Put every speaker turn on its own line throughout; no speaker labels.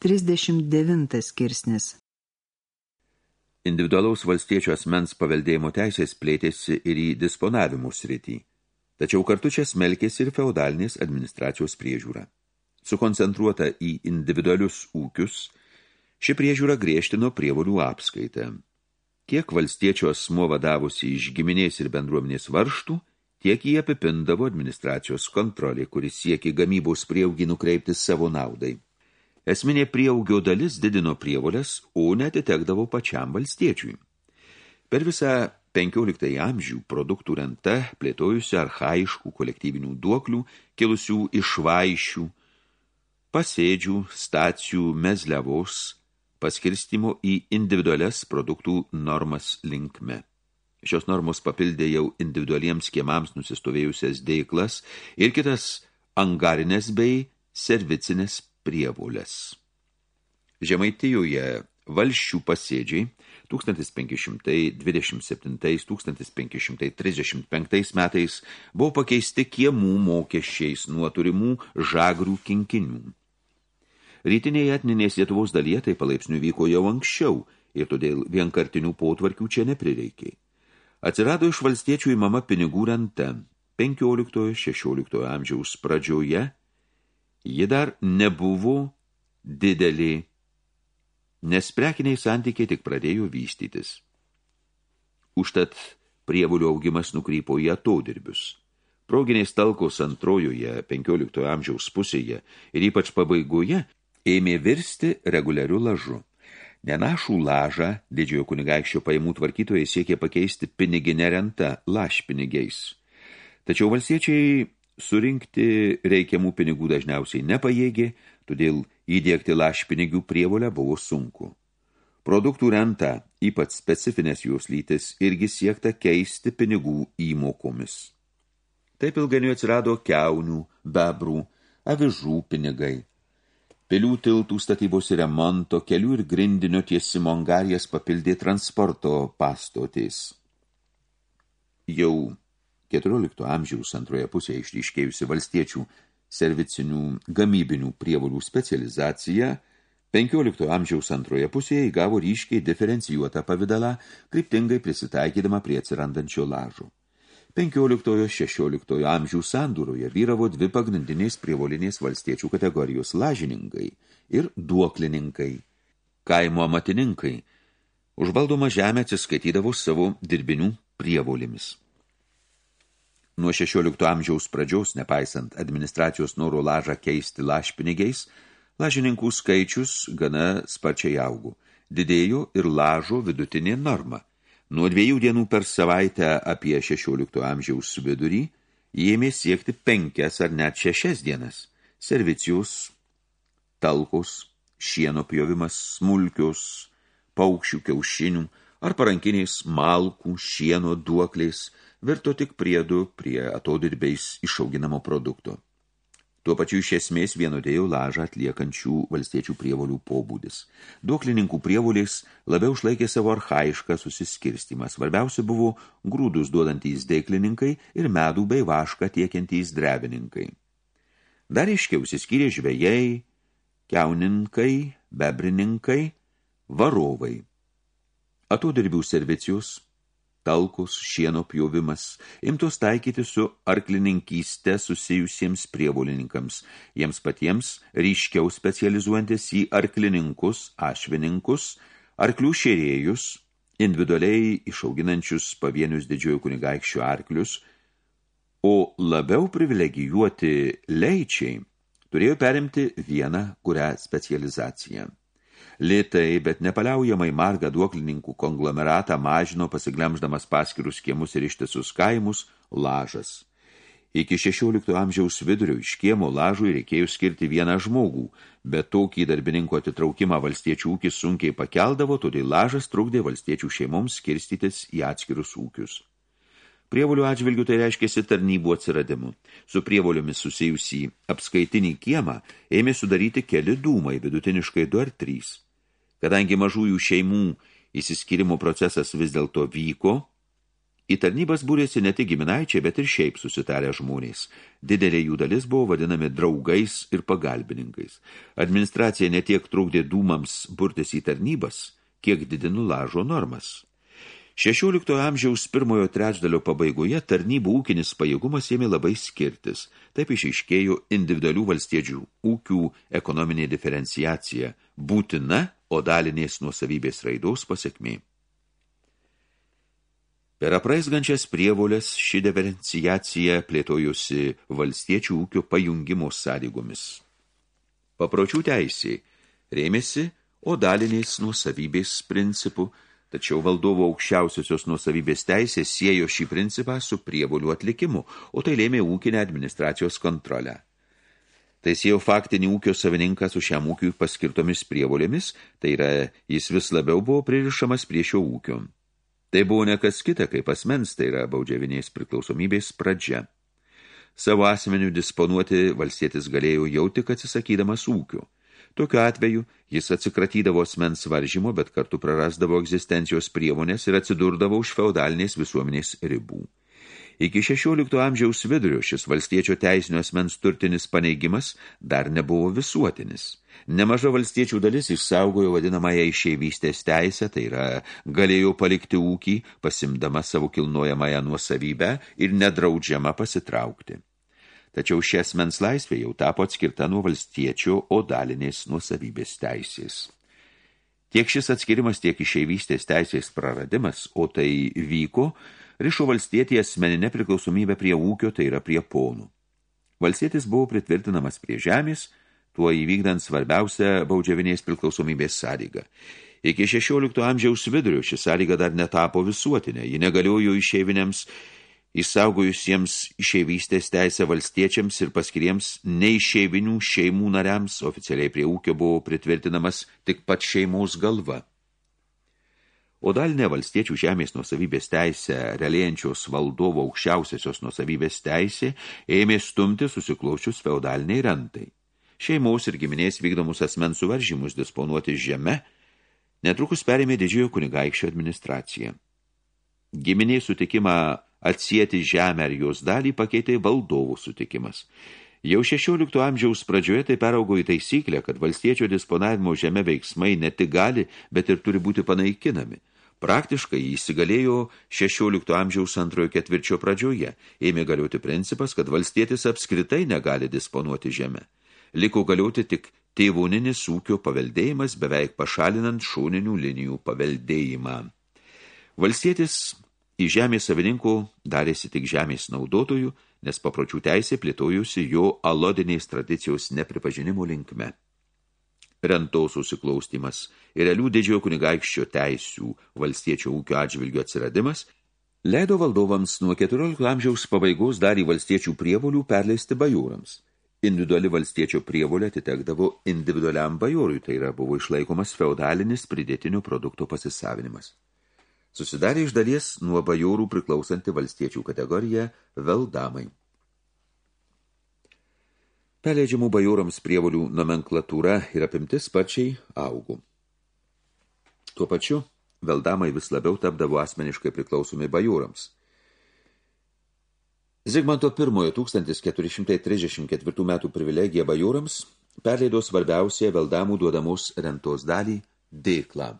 39 skirsnis
Individualaus valstiečio asmens paveldėjimo teisės plėtėsi ir į disponavimų sritį, tačiau kartu čia smelkėsi ir feudalinės administracijos priežiūra. Sukoncentruota į individualius ūkius, ši priežiūra griežtino prievolių apskaitą. Kiek valstiečio asmo vadavusi iš giminės ir bendruomenės varštų, tiek jį apipindavo administracijos kontrolė, kuris siekė gamybos prieaugį nukreipti savo naudai. Esminė prieaugio dalis didino prievolės, o netitekdavo pačiam valstiečiui. Per visą 15 amžių produktų renta plėtojusi archaiškų kolektyvinių duoklių, kilusių iš vaišių, pasėdžių, stacijų, mezliavos, paskirstimo į individualias produktų normas linkme. Šios normos papildė jau individualiems kiemams nusistovėjusias deiklas ir kitas angarinės bei servicinės prievolės. Žemaitijoje valščių pasėdžiai 1527-1535 metais buvo pakeisti kiemų mokesčiais nuo turimų žagrių kinkinių. Rytinėje etninės Lietuvos dalyje tai palaipsniui vyko jau anksčiau ir todėl vienkartinių potvarkių čia neprireikė. Atsirado iš valstiečių įmama pinigų renta 15-16 amžiaus pradžioje, ji dar nebuvo didelė, nes prekiniai santykiai tik pradėjo vystytis. Užtat prievulių augimas nukrypo į atodirbius. Proginės talkos antrojoje 15 amžiaus pusėje ir ypač pabaigoje ėmė virsti reguliariu lažu. Nenašų lažą didžiojo kunigaikščio pajamų tvarkytojai siekė pakeisti piniginę rentą lašpinigiais. Tačiau valstiečiai surinkti reikiamų pinigų dažniausiai nepajėgė, todėl įdėkti lašpinigių prievolę buvo sunku. Produktų rentą, ypač specifinės jos lytis, irgi siekta keisti pinigų įmokomis. Taip ilganiui atsirado keunių, bebrų, avižų pinigai – Pilių tiltų statybos ir remonto, kelių ir grindinio tiesimo angarijas papildė transporto pastotės. Jau 14 amžiaus antroje pusėje išryškėjusi valstiečių servicinių gamybinių prievolių specializacija 15 amžiaus antroje pusėje įgavo ryškiai diferencijuotą pavidalą, kryptingai prisitaikydama prie atsirandančio lažo. 15-16 amžių sandūroje vyravo dvi pagrindinės prievolinės valstiečių kategorijos lažininkai ir duoklininkai. Kaimo amatininkai užvaldoma žemę atsiskaitydavo savo dirbinių prievolimis. Nuo 16 amžiaus pradžiaus, nepaisant administracijos noro lažą keisti lašpinigiais, lažininkų skaičius gana sparčiai augo. Didėjo ir lažo vidutinė norma. Nuo dviejų dienų per savaitę apie 16 amžiaus vidurį ėmė siekti penkias ar net šešias dienas. Servicijus, talkos, šieno pjovimas, smulkius, paukščių kiaušinių ar parankiniais malkų, šieno duokliais virto tik priedu prie atodirbiais išauginamo produkto. Tuo pačiu iš esmės vienodėjo lažą atliekančių valstiečių prievolių pobūdis. Duoklininkų prievolės labiau išlaikė savo archaišką susiskirstimą. Svarbiausia buvo grūdus duodantys deiklininkai ir medų bei vašką tiekiantys drevininkai. Dar iškiau siskyrė žvejai, keuninkai, bebrininkai, varovai. Atodirbių servicijus – talkus, šieno pjovimas, imtos taikyti su arklininkyste susijusiems prievolininkams, jiems patiems ryškiau specializuojantis į arklininkus, ašvininkus, arklių šėrėjus, individualiai išauginančius pavienius didžiojo kunigaikščių arklius, o labiau privilegijuoti leičiai turėjo perimti vieną kurią specializaciją. Lėtai, bet nepaliaujamai margą duoklininkų konglomeratą mažino pasiglemždamas paskirus kiemus ir ištisus kaimus lažas. Iki 16 amžiaus vidurio iš kiemo lažui reikėjo skirti vieną žmogų, bet tokį darbininko atitraukimą valstiečių ūkis sunkiai pakeldavo, todėl lažas trukdė valstiečių šeimoms skirstytis į atskirus ūkius. Prievolių atžvilgių tai reiškėsi tarnybų atsiradimu. Su prievoliomis susijusį apskaitinį kiemą ėmė sudaryti keli dūmai, vidutiniškai du ar trys. Kadangi mažųjų šeimų įsiskirimo procesas vis dėlto vyko, Į tarnybas būrėsi ne tik giminaičiai, bet ir šiaip susitarę žmonės. Didelė jų dalis buvo vadinami draugais ir pagalbininkais. Administracija netiek trukdė dūmams burtis į tarnybas, kiek didinu lažo normas. 16 amžiaus pirmojo trečdalio pabaigoje tarnybų ūkinis pajėgumas ėmė labai skirtis. Taip išiškėjo individualių valstiečių ūkių ekonominė diferenciacija, būtina, o dalinės nuosavybės raidos pasiekmė. Per apraizgančias prievolės ši diferenciacija plėtojusi valstiečių ūkio pajungimo sąlygomis. Papročių teisė rėmėsi odaliniais nuosavybės principų, tačiau valdovo aukščiausiosios nuosavybės teisės siejo šį principą su prievolių atlikimu, o tai lėmė ūkinę administracijos kontrolę. Tai siejo faktinį ūkio savininką su šiam ūkiui paskirtomis prievolėmis, tai yra jis vis labiau buvo pririšamas prie šio ūkio. Tai buvo nekas kita, kaip asmens, tai yra baudžiavinės priklausomybės pradžia. Savo asmeniu disponuoti valstietis galėjo jau tik atsisakydamas ūkių. Tokiu atveju jis atsikratydavo asmens varžymo, bet kartu prarasdavo egzistencijos priemonės ir atsidurdavo už feudalinės visuomenės ribų. Iki 16 amžiaus vidurio šis valstiečio teisinio asmens turtinis paneigimas dar nebuvo visuotinis – Nemaža valstiečių dalis išsaugojo vadinamąją išeivystės teisę, tai yra galėjo palikti ūkį, pasimdama savo kilnojamąją nuosavybę ir nedraudžiama pasitraukti. Tačiau ši asmens laisvė jau tapo atskirta nuo valstiečio odalinės nuosavybės teisės. Tiek šis atskirimas, tiek išeivystės teisės praradimas, o tai vyko, rišo valstietį asmeninę priklausomybę prie ūkio, tai yra prie ponų. Valstietis buvo pritvirtinamas prie žemės, tuo įvykdant svarbiausią baudžiavinės priklausomybės sąlygą. Iki 16 amžiaus vidurio ši sąlyga dar netapo visuotinė, ji negaliojo išeiviniams, įsaugojusiems išeivystės teisę valstiečiams ir paskiriems neišeivinių šeimų nariams, oficialiai prie ūkio buvo pritvirtinamas tik pat šeimos galva. O dalinė valstiečių žemės nuosavybės teisė, realėjančios valdovo aukščiausiosios nuosavybės teisė, ėmė stumti susiklaučius feudaliniai rentai šeimos ir giminės vykdomus asmens suvaržymus disponuoti žeme, netrukus perėmė didžiojo kunigaikščio administraciją. Giminiai sutikimą atsieti žemę ar jos dalį pakeitė valdovų sutikimas. Jau 16 amžiaus pradžioje tai peraugo į taisyklę, kad valstiečio disponavimo žeme veiksmai ne tik gali, bet ir turi būti panaikinami. Praktiškai įsigalėjo 16 amžiaus antrojo ketvirčio pradžioje. Ėmė galioti principas, kad valstietis apskritai negali disponuoti žemę liko galioti tik tėvoninis ūkio paveldėjimas, beveik pašalinant šoninių linijų paveldėjimą. Valstietis į žemės savininkų darėsi tik žemės naudotojų, nes papročių teisė plėtojusi jo alodinės tradicijos nepripažinimo linkme. Rentos susiklaustimas ir realių didžiojo kunigaikščio teisių valstiečio ūkio atžvilgių atsiradimas leido valdovams nuo 14 amžiaus pabaigos dar į valstiečių prievolių perleisti bajūrams – Individuali valstiečio prievolė atitekdavo individualiam bajorui, tai yra buvo išlaikomas feudalinis pridėtinių produktų pasisavinimas. Susidarė iš dalies nuo bajorų priklausanti valstiečių kategorija veldamai. Perleidžiamų bajorams prievolių nomenklatūra ir apimtis pačiai augų. Tuo pačiu, veldamai vis labiau tapdavo asmeniškai priklausomi bajorams – Zigmanto I 1434 metų privilegija bajūrams perleido svarbiausią veldamų duodamos rentos dalį dėklą.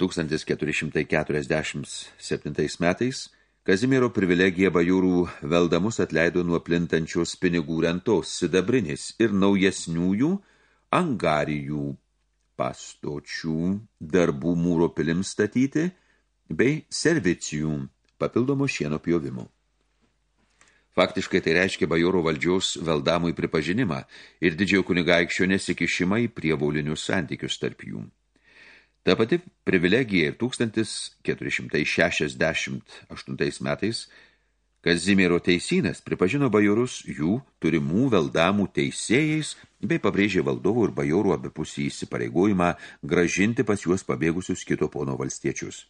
1447 metais Kazimiero privilegija bajūrų veldamus atleido nuo plintančios pinigų rentos sidabrinės ir naujesniųjų angarijų pastočių darbų mūro pilims statyti bei servicijų papildomo šieno pjovimo. Faktiškai tai reiškia bajoro valdžios valdamui pripažinimą ir didžiojo kunigaikščio nesikišimą į prievaulinius santykius tarp jų. Ta pati privilegija ir 1468 metais Kazimiero teisynas pripažino bajorus jų turimų veldamų teisėjais bei pabrėžė valdovų ir bajorų abipusį įsipareigojimą gražinti pas juos pabėgusius kito pono valstiečius.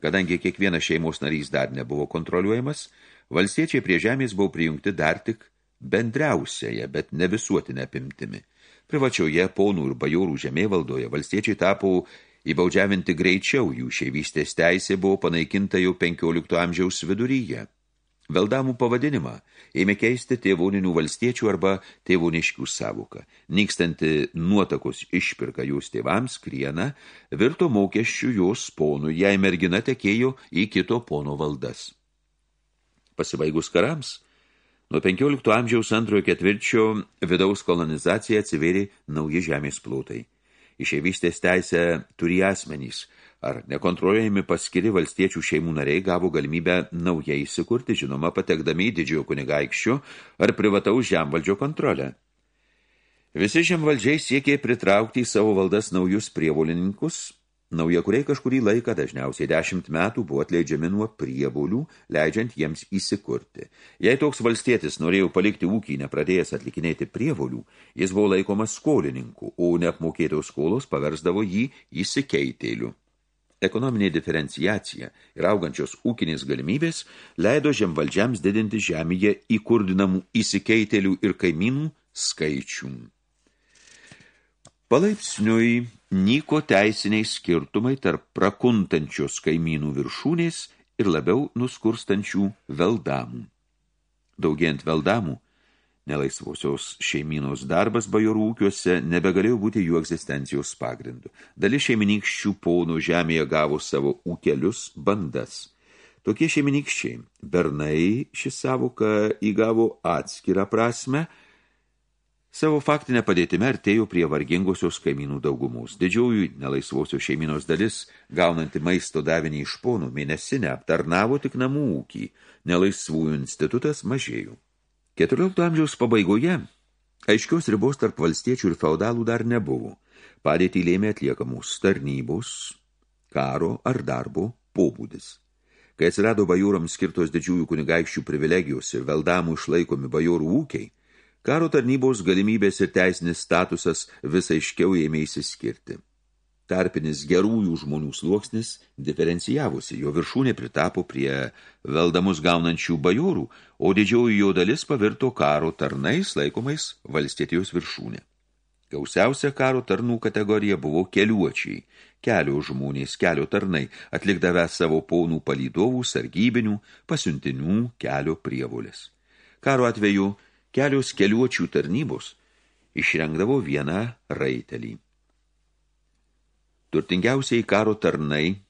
Kadangi kiekvienas šeimos narys dar nebuvo kontroliuojamas, valstiečiai prie žemės buvo prijungti dar tik bendriausiaje, bet ne visuotinė apimtimi. Privačioje ponų ir bajorų žemėvaldoje valstiečiai tapo Įbaudžiavinti greičiau jų šeivystės teisė buvo panaikinta jau 15 amžiaus viduryje. Veldamų pavadinimą ėmė keisti tėvoninių valstiečių arba tėvoniškių savoką. Nykstanti nuotakos išpirka jos tėvams kriena, virto mokesčių jos ponų, jei mergina tekėjo į kito pono valdas. Pasibaigus karams, nuo 15 amžiaus antrojo ketvirčio vidaus kolonizacija atsivėrė nauji žemės plotai išėvystės teisę turi asmenys, ar nekontroliuojami paskiri valstiečių šeimų nariai gavo galimybę naujai įsikurti, žinoma, patekdami į didžiojo kunigaikščio ar privataus žemvaldžio kontrolę. Visi žemvaldžiai siekė pritraukti į savo valdas naujus prievolininkus, Naujakuriai kažkurį laiką, dažniausiai dešimt metų, buvo atleidžiami nuo prievolių, leidžiant jiems įsikurti. Jei toks valstietis norėjo palikti ūkį nepradėjęs atlikinėti prievolių, jis buvo laikomas skolininku, o neapmokėtos skolos paversdavo jį įsikeitėliu. Ekonominė diferenciacija ir augančios ūkinės galimybės leido žemvaldžiams didinti žemėje įkurdinamų įsikeitėlių ir kaimynų skaičių. Palaipsniui nyko teisiniai skirtumai tarp prakuntančios kaimynų viršūnės ir labiau nuskurstančių veldamų. Daugiant veldamų, nelaisvosios šeimynos darbas bajorų ūkiuose nebegalėjo būti jų egzistencijos pagrindu. Dalis šeiminykščių ponų žemėje gavo savo ūkelius bandas. Tokie šeiminykščiai, bernai šį savoką įgavo atskirą prasme – Savo faktinę padėtime artėjo prie vargingosios kaimynų daugumos. Didžiųjų nelaisvosios šeiminos dalis, gaunanti maisto davinį iš ponų mėnesinę, aptarnavo tik namų ūkį, nelaisvųjų institutas mažėjo. 14 amžiaus pabaigoje aiškios ribos tarp valstiečių ir feudalų dar nebuvo. Padėtį lėmė atliekamos tarnybos, karo ar darbo pobūdis. Kai atsirado bajūrams skirtos didžiųjų kunigaikščių privilegijos ir veldamų išlaikomi bajorų ūkiai, Karo tarnybos galimybės ir teisinis statusas visai iškiau ėmė įsiskirti. Tarpinis gerųjų žmonių sluoksnis diferencijavosi, jo viršūnė pritapo prie veldamus gaunančių bajorų, o didžioji jo dalis pavirto karo tarnais laikomais valstietijos viršūnė. Gausiausia karo tarnų kategorija buvo keliuočiai, kelio žmonės, kelio tarnai, atlikdavę savo ponų palydovų, sargybinių, pasiuntinių, kelio prievolės. Karo atveju kelios keliuočių tarnybos išrengdavo vieną raitelį. Turtingiausiai karo tarnai,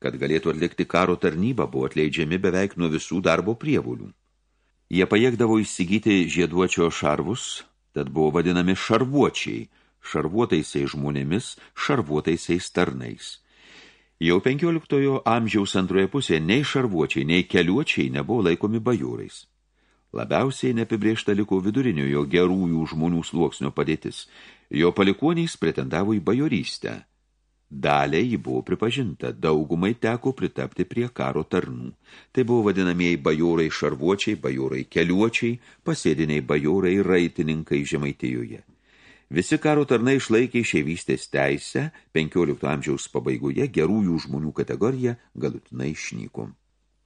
kad galėtų atlikti karo tarnybą, buvo atleidžiami beveik nuo visų darbo prievolių. Jie pajėgdavo įsigyti žieduočio šarvus, tad buvo vadinami šarvuočiai, šarvuotaisiais žmonėmis, šarvuotaisiais tarnais. Jau 15 amžiaus antroje pusėje nei šarvuočiai, nei keliuočiai nebuvo laikomi bajūrais. Labiausiai neapibriešta liko viduriniojo gerųjų žmonių sluoksnio padėtis. Jo palikuonys pretendavo į bajorystę. Dalė jį buvo pripažinta, daugumai teko pritapti prie karo tarnų. Tai buvo vadinamieji bajorai šarvuočiai, bajorai keliuočiai, pasėdiniai bajorai raitininkai žemaitijoje. Visi karo tarnai išlaikė išėvystės teisę, 15 amžiaus pabaigoje gerųjų žmonių kategorija galutinai išnyko.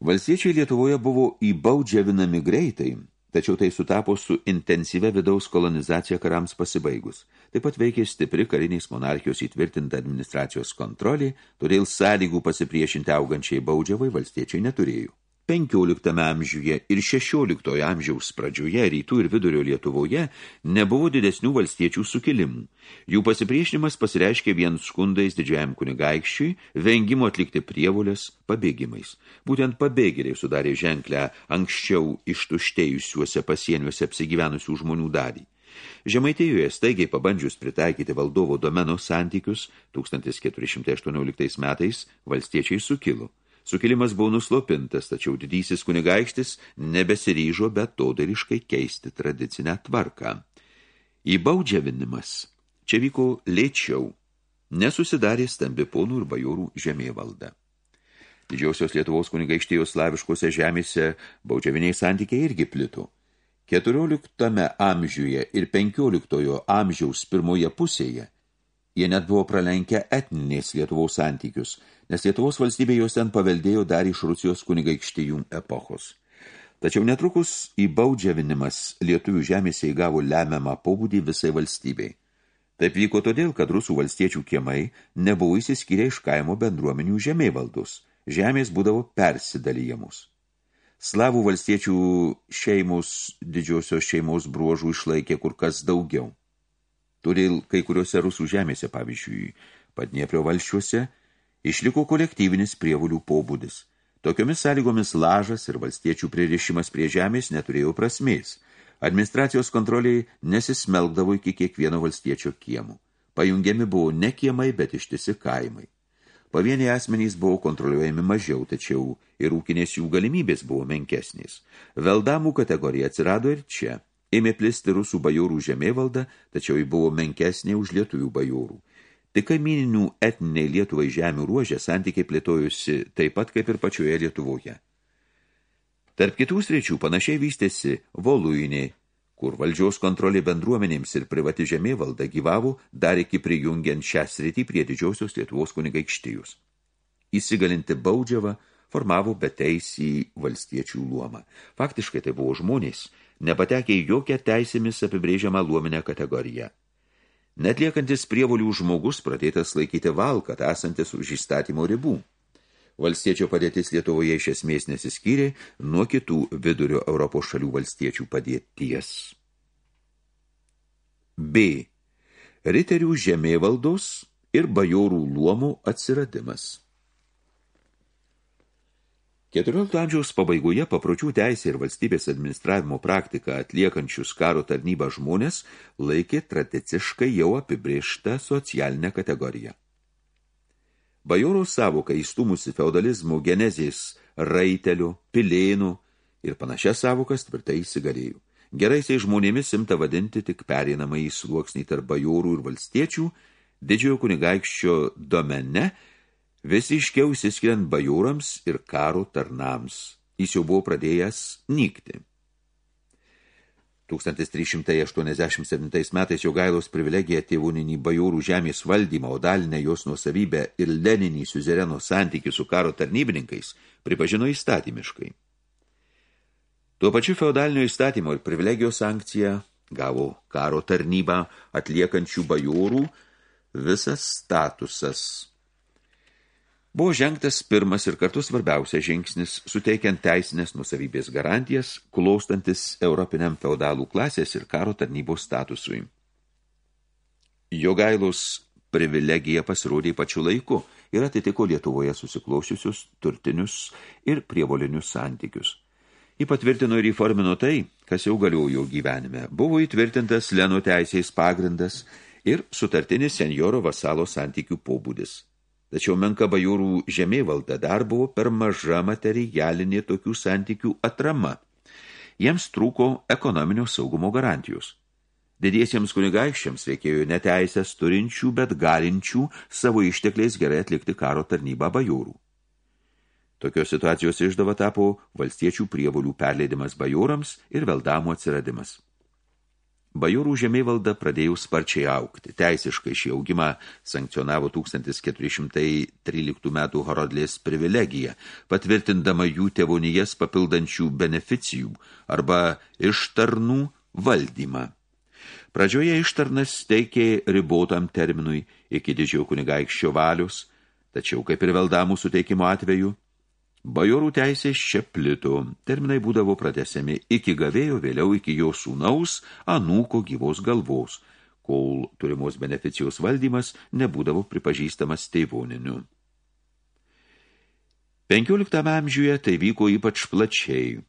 Valstiečiai Lietuvoje buvo įbaudžiavinami greitai, tačiau tai sutapo su intensyvia vidaus kolonizacija karams pasibaigus. Taip pat veikė stipri karinės monarchijos įtvirtinta administracijos kontrolė, todėl sąlygų pasipriešinti augančiai baudžiavai valstiečiai neturėjo. 15 amžiuje ir 16 amžiaus pradžioje rytų ir vidurio Lietuvoje nebuvo didesnių valstiečių sukilimų. Jų pasipriešinimas pasireiškė vien skundais didžiajam kunigaikščiui, vengimu atlikti prievolės pabėgimais. Būtent pabėgėliai sudarė ženklę anksčiau ištuštėjusiuose pasieniuose apsigyvenusių žmonių dalį. Žemaitijoje staigiai pabandžius pritaikyti valdovo domeno santykius 1418 metais valstiečiai sukilo. Sukilimas buvo nuslopintas, tačiau didysis kunigaikštis nebesiryžo betodariškai keisti tradicinę tvarką. Įbaudžiavinimas čia vyko lėčiau, nesusidarė stambi ponų ir bajorų žemėvalda. Didžiausios Lietuvos kunigaikštijos slaviškose žemėse baudžiaviniai santykiai irgi plito. 14 amžiuje ir 15 amžiaus pirmoje pusėje jie net buvo pralenkę etninės Lietuvos santykius – nes Lietuvos valstybė jos ten paveldėjo dar iš Rusijos kunigaikštijų epochos. Tačiau netrukus įbaudžiavinimas lietuvių žemėse įgavo lemiamą pobūdį visai valstybei. Taip vyko todėl, kad rusų valstiečių kiemai nebuvo įsiskyrę iš kaimo bendruomenių žemėvaldos. Žemės būdavo persidalyjamus. Slavų valstiečių šeimos didžiosios šeimos bruožų išlaikė kur kas daugiau. Todėl kai kuriuose rusų žemėse, pavyzdžiui, Padnieprio valščiuose, išliko kolektyvinis prievolių pobūdis. Tokiomis sąlygomis lažas ir valstiečių pririšimas prie žemės neturėjo prasmės – Administracijos kontroliai nesismelkdavo iki kiekvieno valstiečio kiemų. Pajungiami buvo ne kiemai, bet ištisi kaimai. Pavieniai asmenys buvo kontroliuojami mažiau, tačiau ir ūkinės jų galimybės buvo menkesnės. Veldamų kategorija atsirado ir čia. Ėmė plisti rusų bajorų žemėvalda, tačiau ji buvo menkesnė už lietuvių bajorų. Tik kaimininių etniniai Lietuvai žemių ruožė santykiai plėtojusi taip pat kaip ir pačioje Lietuvoje. Tarp kitų sričių panašiai vystėsi Voluinė, kur valdžiaus kontrolė bendruomenėms ir privati žemė valda gyvavo dar iki prijungiant šią sritį prie didžiausios Lietuvos kunigaikštijus. Įsigalinti baudžiavą formavo beteisį valstiečių luomą. Faktiškai tai buvo žmonės, nepatekę į jokią teisėmis apibrėžiamą luominę kategoriją. Netliekantis prievolių žmogus pradėtas laikyti valkat esantis už įstatymo ribų. Valstiečio padėtis Lietuvoje iš esmės nesiskyrė nuo kitų vidurio Europos šalių valstiečių padėties. B. Riterių žemėvaldos ir bajorų luomų atsiradimas. 14 amžiaus pabaigoje papročių teisė ir valstybės administravimo praktika atliekančius karo tarnybą žmonės laikė tradiciškai jau apibrėžtą socialinę kategoriją. Bajorų savoka įstumusi feudalizmų genezės raitelių, pilėnų ir panašias savokas tvirtai įsigalėjo. Geraisiais žmonėmis imta vadinti tik pereinamą į sluoksnį tarp bajorų ir valstiečių, didžiojo kunigaikščio domene, visi iškiau įsiskiriant bajūrams ir karo tarnams. Jis jau buvo pradėjęs nykti. 1387 metais Jogailos privilegija tėvūninį bajūrų žemės valdymą, o dalinę jos nuosavybę ir leninį siuzereno santykių su karo tarnybininkais pripažino įstatymiškai. Tuo pačiu feodalinio įstatymo ir privilegijos sankciją gavo karo tarnybą atliekančių bajūrų visas statusas Buvo žengtas pirmas ir kartu svarbiausias žingsnis, suteikiant teisinės nusavybės garantijas, klaustantis europiniam feudalų klasės ir karo tarnybos statusui. Jogailus privilegija pasirodė pačiu laiku ir atitiko Lietuvoje susiklausiusius turtinius ir prievolinius santykius. Jį patvirtino ir įformino tai, kas jau galiojo gyvenime. Buvo įtvirtintas Leno teisės pagrindas ir sutartinis senjoro vasalo santykių pobūdis. Tačiau menka bajūrų žemėvalda dar buvo per maža materialinė tokių santykių atrama. Jiems trūko ekonominio saugumo garantijos. Didiesiems kunigaikščiams reikėjo neteisės turinčių, bet galinčių savo ištekliais gerai atlikti karo tarnybą bajūrų. Tokios situacijos išdava tapo valstiečių prievolių perleidimas bajūrams ir veldamų atsiradimas. Bajorų žemėvalda pradėjo sparčiai aukti. Teisiškai šį augimą sankcionavo 1413 metų Horodlės privilegija, patvirtindama jų tėvonijas papildančių beneficijų arba ištarnų valdymą. Pradžioje ištarnas teikė ribotam terminui iki didžiojo kunigaikščio valios, tačiau kaip ir veldamų suteikimo atveju, Bajorų teisės čia plito, terminai būdavo pratesiami iki gavėjo, vėliau iki jo sūnaus, anūko gyvos galvos, kol turimos beneficijos valdymas nebūdavo pripažįstamas teivoniniu. 15 amžiuje tai vyko ypač plačiai.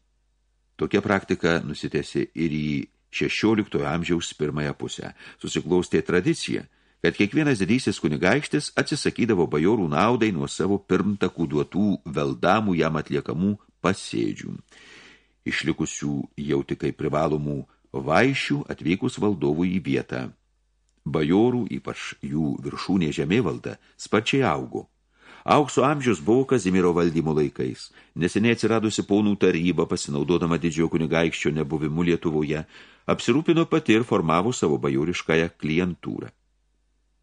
Tokia praktika nusitėsi ir į 16 amžiaus pirmąją pusę. Susiklaustė tradicija – kad kiekvienas didysis kunigaikštis atsisakydavo bajorų naudai nuo savo pirmtakų duotų veldamų jam atliekamų pasėdžių. Išlikusių jau tik kaip privalomų vaišių atvykus valdovų į vietą. Bajorų, ypač jų viršūnė žemėvalda, sparčiai augo. Aukso amžius buvo Kazimiero valdymo laikais. Neseniai atsiradusi ponų taryba, pasinaudodama didžiojo kunigaikščio nebuvimu Lietuvoje, apsirūpino pati ir formavo savo bajoriškąją klientūrą.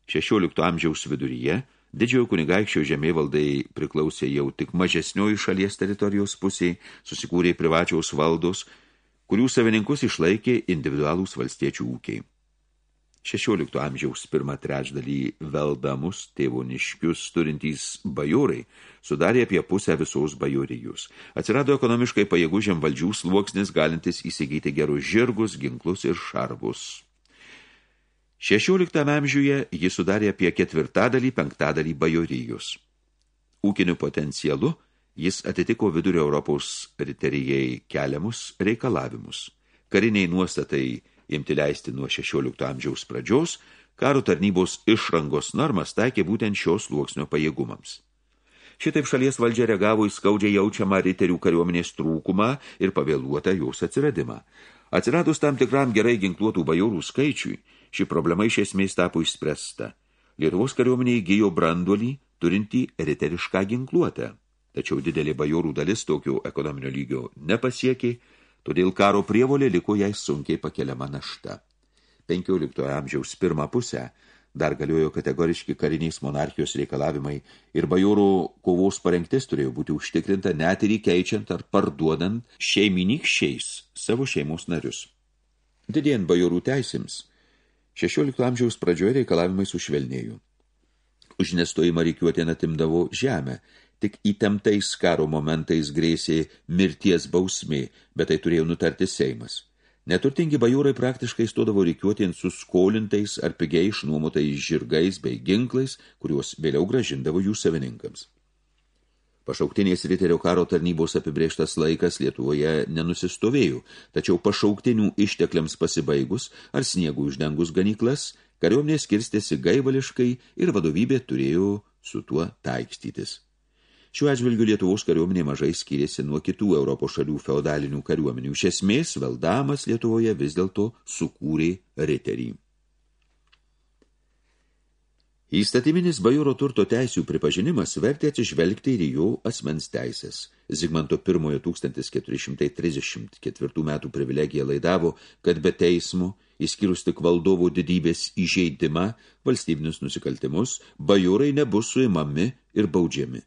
16 amžiaus viduryje didžiojo kunigaikščio žemėvaldai priklausė jau tik mažesnioji šalies teritorijos pusiai, susikūrė privačiaus valdos, kurių savininkus išlaikė individualūs valstiečių ūkiai. 16 amžiaus pirmą trečdalį veldamus tėvoniškius turintys bajorai sudarė apie pusę visos bajorijus. Atsirado ekonomiškai pajėgų žemvaldžių sluoksnis, galintis įsigyti gerus žirgus, ginklus ir šarvus. 16 amžiuje jis sudarė apie ketvirtadalį, penktadalį bajorijus. Ūkiniu potencialu jis atitiko vidurio Europos riterijai keliamus reikalavimus. Kariniai nuostatai imti leisti nuo 16 amžiaus pradžios, karo tarnybos išrangos normas taikė būtent šios sluoksnio pajėgumams. Šitaip šalies valdžia reagavo į skaudžiai jaučiamą riterių kariuomenės trūkumą ir pavėluotą jos atsiradimą. Atsiradus tam tikram gerai ginkluotų bajorų skaičiui, ši problema iš esmės tapo išspręsta. Lietuvos kariuomenė įgyjo branduolį, turintį riterišką ginkluotę. Tačiau didelė bajorų dalis tokio ekonominio lygio nepasiekė, todėl karo prievolė liko jai sunkiai pakeliama našta. 15 amžiaus pirmą pusę dar galiojo kategoriški kariniais monarchijos reikalavimai ir bajorų kovos parengtis turėjo būti užtikrinta net ir įkeičiant ar parduodant šeiminykščiais savo šeimos narius. Didėjant bajorų teisėms, 16 amžiaus pradžioje reikalavimai sušvelnėjo. Už nestojimą reikiuotien atimdavo žemę tik įtemptais karo momentais grėsė mirties bausmė, bet tai turėjo nutarti Seimas. Neturtingi bajūrai praktiškai stodavo reikiuotien su skolintais ar pigiai išnuomotais žirgais bei ginklais, kuriuos vėliau gražindavo jų savininkams. Pašauktinės riterio karo tarnybos apibrėžtas laikas Lietuvoje nenusistovėjo, tačiau pašauktinių ištekliams pasibaigus ar sniegų uždengus ganyklas, kariuomenė skirstėsi gaivališkai ir vadovybė turėjo su tuo taikstytis. Šiuo atžvilgiu Lietuvos kariuomenė mažai skiriasi nuo kitų Europos šalių feodalinių kariuomenių. Iš esmės, valdamas Lietuvoje vis dėlto sukūrė riterį. Įstatyminis bajoro turto teisių pripažinimas vertė atsižvelgti ir jo asmens teisės. Zigmanto I 1434 metų privilegija laidavo, kad be teismo, įskyrus tik valdovo didybės įžeidimą, valstybinius nusikaltimus, bajorai nebus suimami ir baudžiami.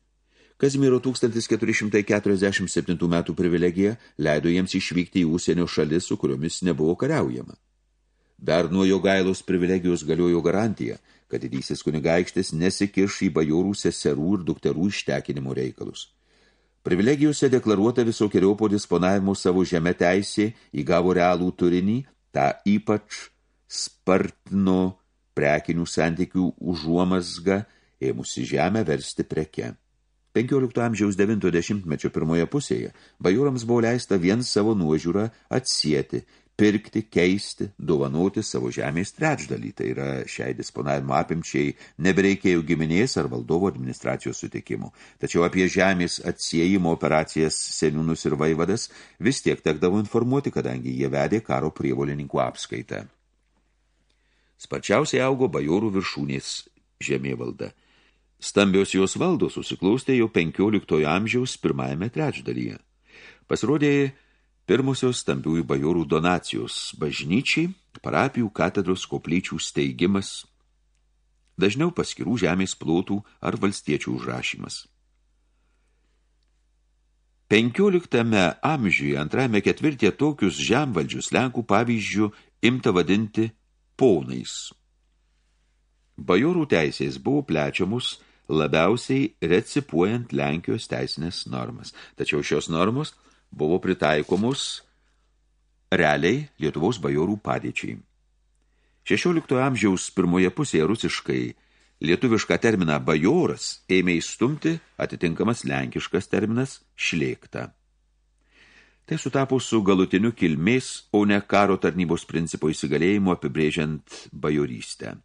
Kazimiero 1447 metų privilegija leido jiems išvykti į užsienio šalis, su kuriomis nebuvo kariaujama. Dar nuo jo gailos privilegijos galiojo garantija, kad didysis kunigaikštis nesikiš į bajorų seserų ir dukterų ištekinimo reikalus. Privilegijose deklaruota visokiojopo disponavimo savo žemę teisė įgavo realų turinį, tą ypač spartino prekinių santykių užuomasgą ėmusi žemę versti preke. 15 amžiaus 90-mečio pirmoje pusėje bajūrams buvo leista vien savo nuožiūrą atsieti, pirkti, keisti, dovanoti savo žemės trečdalį. Tai yra šiai disponavimo apimčiai nebereikėjo giminės ar valdovo administracijos sutikimų. Tačiau apie žemės atsiejimo operacijas seniūnus ir vaivadas vis tiek tekdavo informuoti, kadangi jie vedė karo prievolininkų apskaitą. Sparčiausiai augo bajorų viršūnės žemėvalda. Stambios jos valdos susiklaustė jau 15 amžiaus pirmajame trečdalyje. Pasirodė pirmosios stambiųjų bajorų donacijos bažnyčiai, parapijų katedros koplyčių steigimas, dažniau paskirų žemės plotų ar valstiečių užrašymas. 15 amžiuje antrame ketvirtė tokius žemvaldžius Lenkų pavyzdžių imta vadinti ponais. Bajorų teisės buvo plečiamus labiausiai recipuojant Lenkijos teisinės normas. Tačiau šios normos buvo pritaikomus realiai Lietuvos bajorų padėčiai. 16 amžiaus pirmoje pusėje rusiškai lietuvišką terminą bajoras ėmė įstumti atitinkamas lenkiškas terminas šlėkta. Tai sutapo su galutiniu kilmės, o ne karo tarnybos principo įsigalėjimu apibrėžiant bajorystę.